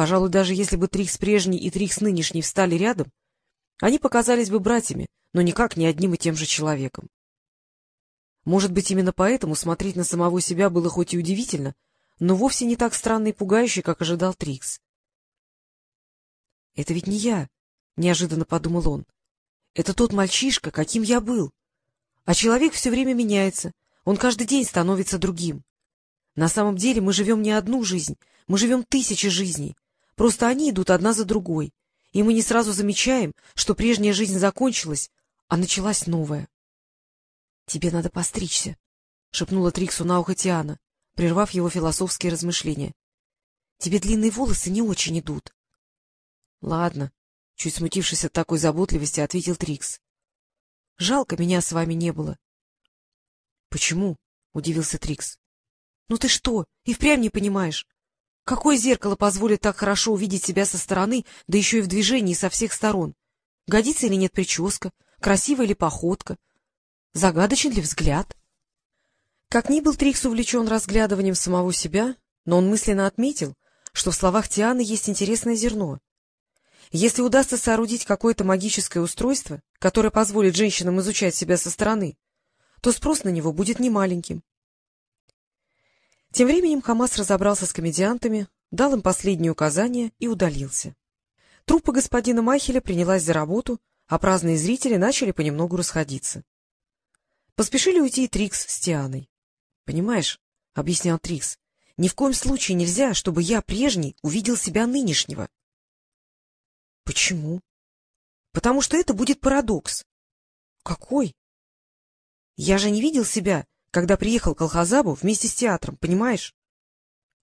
Пожалуй, даже если бы Трикс прежний и Трикс нынешний встали рядом, они показались бы братьями, но никак не одним и тем же человеком. Может быть, именно поэтому смотреть на самого себя было хоть и удивительно, но вовсе не так странно и пугающе, как ожидал Трикс. — Это ведь не я, — неожиданно подумал он. — Это тот мальчишка, каким я был. А человек все время меняется, он каждый день становится другим. На самом деле мы живем не одну жизнь, мы живем тысячи жизней. Просто они идут одна за другой, и мы не сразу замечаем, что прежняя жизнь закончилась, а началась новая. — Тебе надо постричься, — шепнула Триксу на ухо Тиана, прервав его философские размышления. — Тебе длинные волосы не очень идут. — Ладно, — чуть смутившись от такой заботливости, ответил Трикс. — Жалко, меня с вами не было. — Почему? — удивился Трикс. — Ну ты что, и впрямь не понимаешь? Какое зеркало позволит так хорошо увидеть себя со стороны, да еще и в движении со всех сторон? Годится или нет прическа? Красивая ли походка? Загадочен ли взгляд? Как ни был Трикс увлечен разглядыванием самого себя, но он мысленно отметил, что в словах Тианы есть интересное зерно. Если удастся соорудить какое-то магическое устройство, которое позволит женщинам изучать себя со стороны, то спрос на него будет немаленьким. Тем временем Хамас разобрался с комедиантами, дал им последние указания и удалился. Труппа господина Махеля принялась за работу, а праздные зрители начали понемногу расходиться. Поспешили уйти и Трикс с Тианой. — Понимаешь, — объяснял Трикс, — ни в коем случае нельзя, чтобы я прежний увидел себя нынешнего. — Почему? — Потому что это будет парадокс. — Какой? — Я же не видел себя когда приехал к Алхазабу вместе с театром, понимаешь?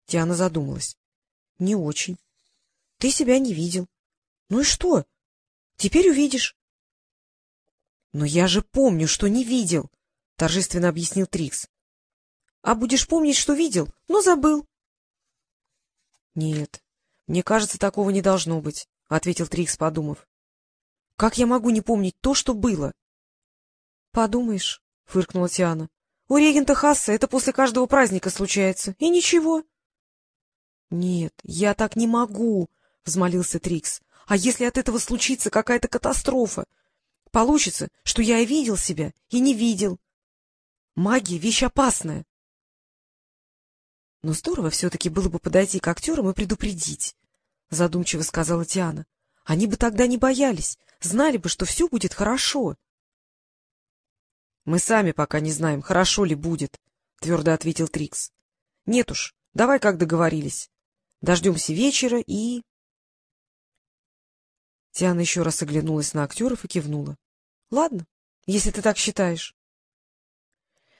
Диана задумалась. — Не очень. — Ты себя не видел. — Ну и что? Теперь увидишь. — Но я же помню, что не видел, — торжественно объяснил Трикс. — А будешь помнить, что видел, но забыл. — Нет, мне кажется, такого не должно быть, — ответил Трикс, подумав. — Как я могу не помнить то, что было? — Подумаешь, — фыркнула Тиана. У регента Хасса это после каждого праздника случается. И ничего. — Нет, я так не могу, — взмолился Трикс. — А если от этого случится какая-то катастрофа? Получится, что я и видел себя, и не видел. Магия — вещь опасная. — Но здорово все-таки было бы подойти к актерам и предупредить, — задумчиво сказала Тиана. — Они бы тогда не боялись, знали бы, что все будет хорошо. —— Мы сами пока не знаем, хорошо ли будет, — твердо ответил Трикс. — Нет уж, давай как договорились. Дождемся вечера и... Тиана еще раз оглянулась на актеров и кивнула. — Ладно, если ты так считаешь.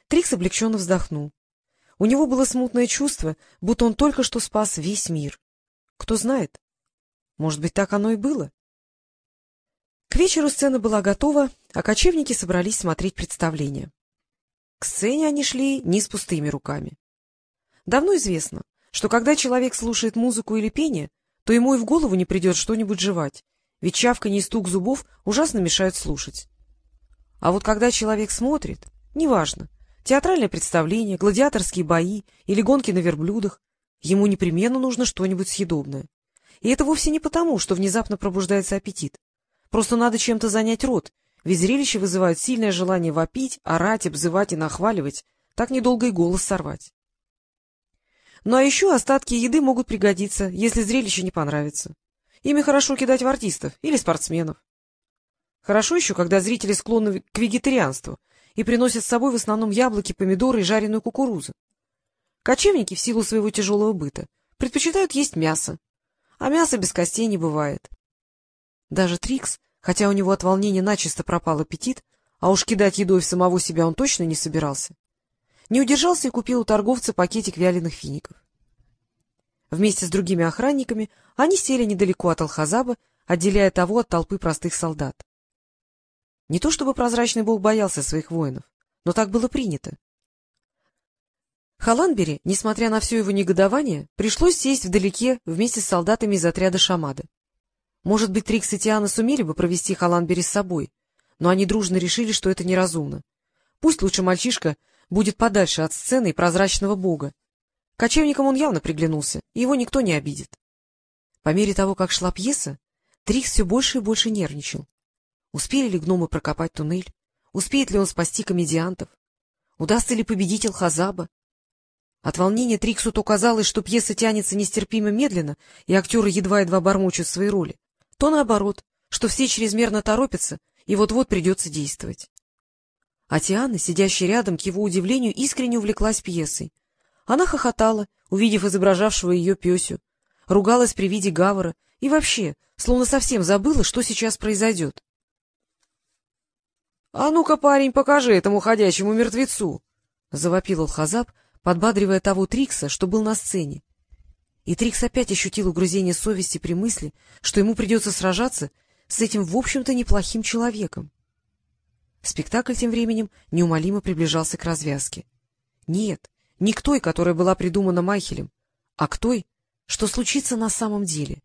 Трикс облегченно вздохнул. У него было смутное чувство, будто он только что спас весь мир. Кто знает, может быть, так оно и было. К вечеру сцена была готова, а кочевники собрались смотреть представление. К сцене они шли не с пустыми руками. Давно известно, что когда человек слушает музыку или пение, то ему и в голову не придет что-нибудь жевать, ведь чавканье и стук зубов ужасно мешают слушать. А вот когда человек смотрит, неважно, театральное представление, гладиаторские бои или гонки на верблюдах, ему непременно нужно что-нибудь съедобное. И это вовсе не потому, что внезапно пробуждается аппетит. Просто надо чем-то занять рот, ведь зрелище вызывает сильное желание вопить, орать, обзывать и нахваливать, так недолго и голос сорвать. Ну а еще остатки еды могут пригодиться, если зрелище не понравится. Ими хорошо кидать в артистов или спортсменов. Хорошо еще, когда зрители склонны к вегетарианству и приносят с собой в основном яблоки, помидоры и жареную кукурузу. Кочевники в силу своего тяжелого быта предпочитают есть мясо, а мяса без костей не бывает. Даже Трикс, хотя у него от волнения начисто пропал аппетит, а уж кидать едой в самого себя он точно не собирался, не удержался и купил у торговца пакетик вяленых фиников. Вместе с другими охранниками они сели недалеко от Алхазаба, отделяя того от толпы простых солдат. Не то чтобы прозрачный бог боялся своих воинов, но так было принято. Халанбери, несмотря на все его негодование, пришлось сесть вдалеке вместе с солдатами из отряда Шамада. Может быть, Трикс и Тиана сумели бы провести Халанбери с собой, но они дружно решили, что это неразумно. Пусть лучше мальчишка будет подальше от сцены и прозрачного бога. Кочевникам он явно приглянулся, и его никто не обидит. По мере того, как шла пьеса, Трикс все больше и больше нервничал. Успели ли гномы прокопать туннель? Успеет ли он спасти комедиантов? Удастся ли победить Алхазаба? От волнения Триксу то казалось, что пьеса тянется нестерпимо медленно, и актеры едва-едва бормочут свои роли, то наоборот, что все чрезмерно торопятся, и вот-вот придется действовать. А Тиана, сидящая рядом, к его удивлению, искренне увлеклась пьесой. Она хохотала, увидев изображавшего ее песю, ругалась при виде Гавара и вообще, словно совсем забыла, что сейчас произойдет. — А ну-ка, парень, покажи этому ходячему мертвецу! — завопил Алхазаб, подбадривая того Трикса, что был на сцене. И Трикс опять ощутил угрызение совести при мысли, что ему придется сражаться с этим, в общем-то, неплохим человеком. Спектакль тем временем неумолимо приближался к развязке. Нет, не к той, которая была придумана Майхелем, а к той, что случится на самом деле.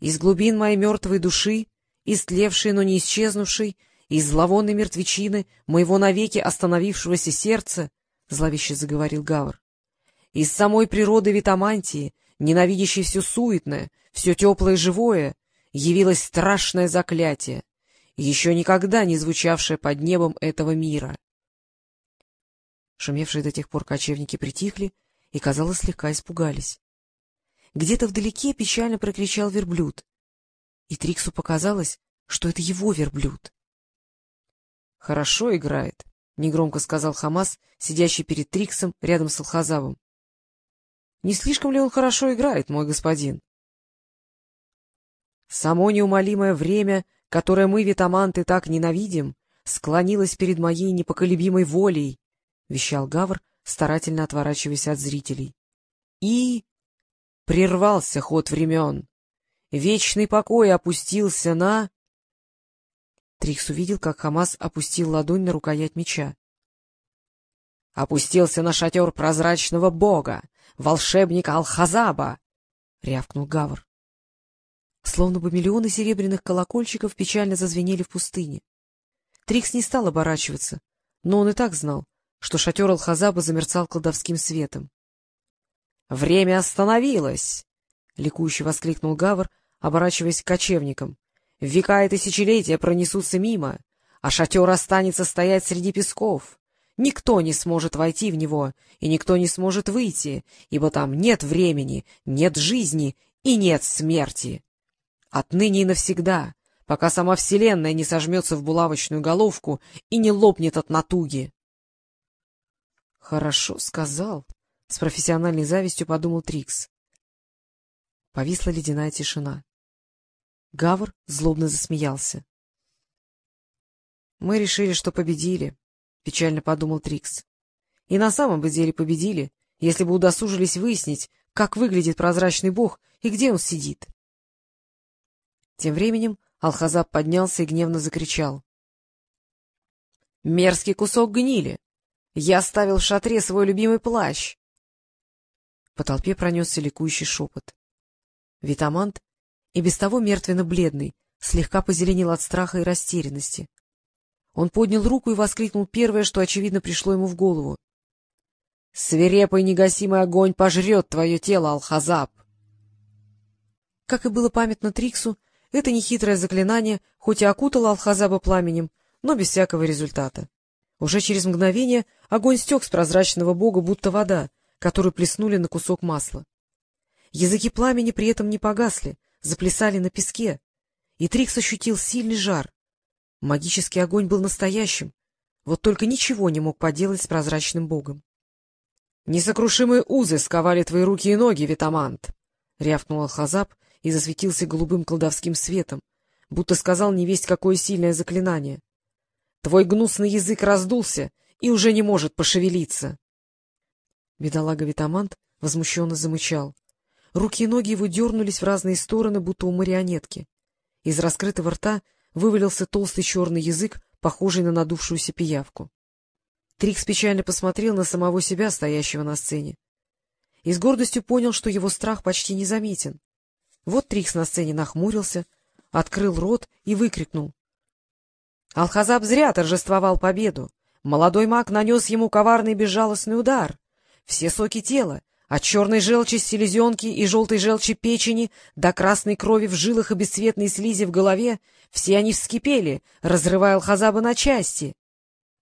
Из глубин моей мертвой души истлевшей, но не исчезнувшей, из зловонной мертвечины моего навеки остановившегося сердца, — зловеще заговорил Гавр, — из самой природы Витамантии, ненавидящей все суетное, все теплое и живое, явилось страшное заклятие, еще никогда не звучавшее под небом этого мира. Шумевшие до тех пор кочевники притихли и, казалось, слегка испугались. Где-то вдалеке печально прокричал верблюд и Триксу показалось, что это его верблюд. — Хорошо играет, — негромко сказал Хамас, сидящий перед Триксом рядом с Алхазавом. — Не слишком ли он хорошо играет, мой господин? — Само неумолимое время, которое мы, витаманты, так ненавидим, склонилось перед моей непоколебимой волей, — вещал Гавр, старательно отворачиваясь от зрителей. — И прервался ход времен. Вечный покой опустился на... Трикс увидел, как Хамас опустил ладонь на рукоять меча. — Опустился на шатер прозрачного бога, волшебника Алхазаба! — рявкнул Гавр. Словно бы миллионы серебряных колокольчиков печально зазвенели в пустыне. Трикс не стал оборачиваться, но он и так знал, что шатер Алхазаба замерцал колдовским светом. — Время остановилось! — ликующе воскликнул Гавр, оборачиваясь к кочевникам. — Века и тысячелетия пронесутся мимо, а шатер останется стоять среди песков. Никто не сможет войти в него, и никто не сможет выйти, ибо там нет времени, нет жизни и нет смерти. Отныне и навсегда, пока сама Вселенная не сожмется в булавочную головку и не лопнет от натуги. — Хорошо сказал, — с профессиональной завистью подумал Трикс. Повисла ледяная тишина. Гавр злобно засмеялся. — Мы решили, что победили, — печально подумал Трикс. — И на самом бы деле победили, если бы удосужились выяснить, как выглядит прозрачный бог и где он сидит. Тем временем Алхазаб поднялся и гневно закричал. — Мерзкий кусок гнили! Я оставил в шатре свой любимый плащ! По толпе пронесся ликующий шепот. Витамант, и без того мертвенно-бледный, слегка позеленел от страха и растерянности. Он поднял руку и воскликнул первое, что, очевидно, пришло ему в голову. — Свирепый негасимый огонь пожрет твое тело, Алхазаб! Как и было памятно Триксу, это нехитрое заклинание, хоть и окутало Алхазаба пламенем, но без всякого результата. Уже через мгновение огонь стек с прозрачного бога, будто вода, которую плеснули на кусок масла. Языки пламени при этом не погасли, заплясали на песке, и Трикс ощутил сильный жар. Магический огонь был настоящим, вот только ничего не мог поделать с прозрачным богом. — Несокрушимые узы сковали твои руки и ноги, Витамант! — рявкнул Алхазаб и засветился голубым колдовским светом, будто сказал невесть какое сильное заклинание. — Твой гнусный язык раздулся и уже не может пошевелиться. Бедолага Витамант возмущенно замычал. Руки и ноги его дернулись в разные стороны, будто у марионетки. Из раскрытого рта вывалился толстый черный язык, похожий на надувшуюся пиявку. Трикс печально посмотрел на самого себя, стоящего на сцене. И с гордостью понял, что его страх почти незаметен. Вот Трикс на сцене нахмурился, открыл рот и выкрикнул. Алхазаб зря торжествовал победу. Молодой маг нанес ему коварный безжалостный удар. Все соки тела, От черной желчи селезенки и желтой желчи печени до красной крови в жилах и бесцветной слизи в голове все они вскипели, разрывая Алхазаба на части.